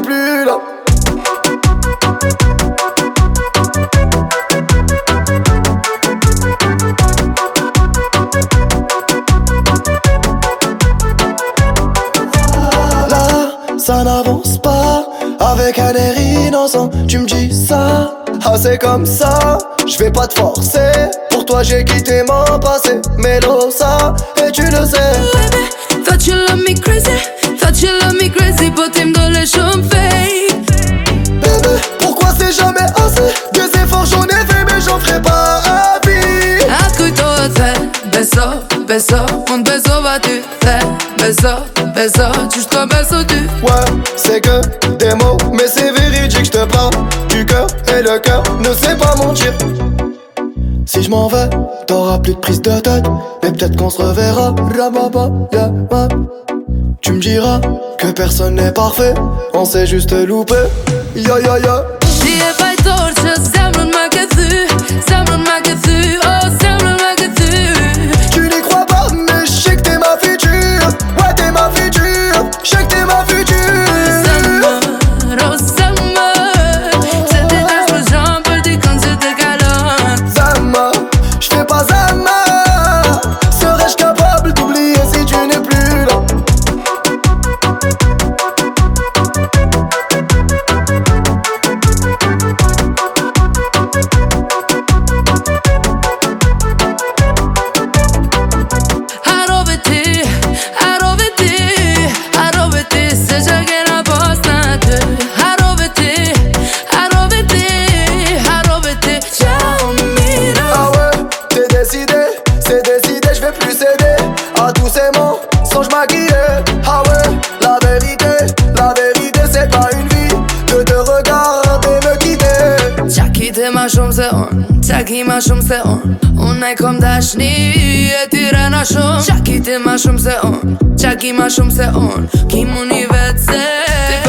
plus là. Ça n'avance pas. Avec un air innocent, tu me dis ça. Ah, c'est comme ça, je vais pas te forcer. Pour toi, j'ai quitté mon passé. Mais dans ça, et tu le sais. Thought you love me crazy. Thought you love me crazy, but I'm beso, beso, un beso va tu te, beso, beso, jusqu'au beso tu. Ouais, c'est que des mots, mais c'est véridique, je te parle du cœur et le cœur ne sait pas mentir. Si je m'en vais, t'auras plus de prise de tête, mais peut-être qu'on se reverra. Rababa, yeah. Tu me diras que personne n'est parfait, on s'est juste loupé. Ya ya ya. doucement, songe maquillé. Ah ouais, la vérité, la vérité, c'est pas une vie de te regarder me quitter. T'ja quitté ma shumë se on, t'ja ki ma shumë se on. Unë e kom dashni e tyre na shumë. T'ja quitté ma shumë se on, t'ja ki ma shumë se on. Kim unë i vetë se.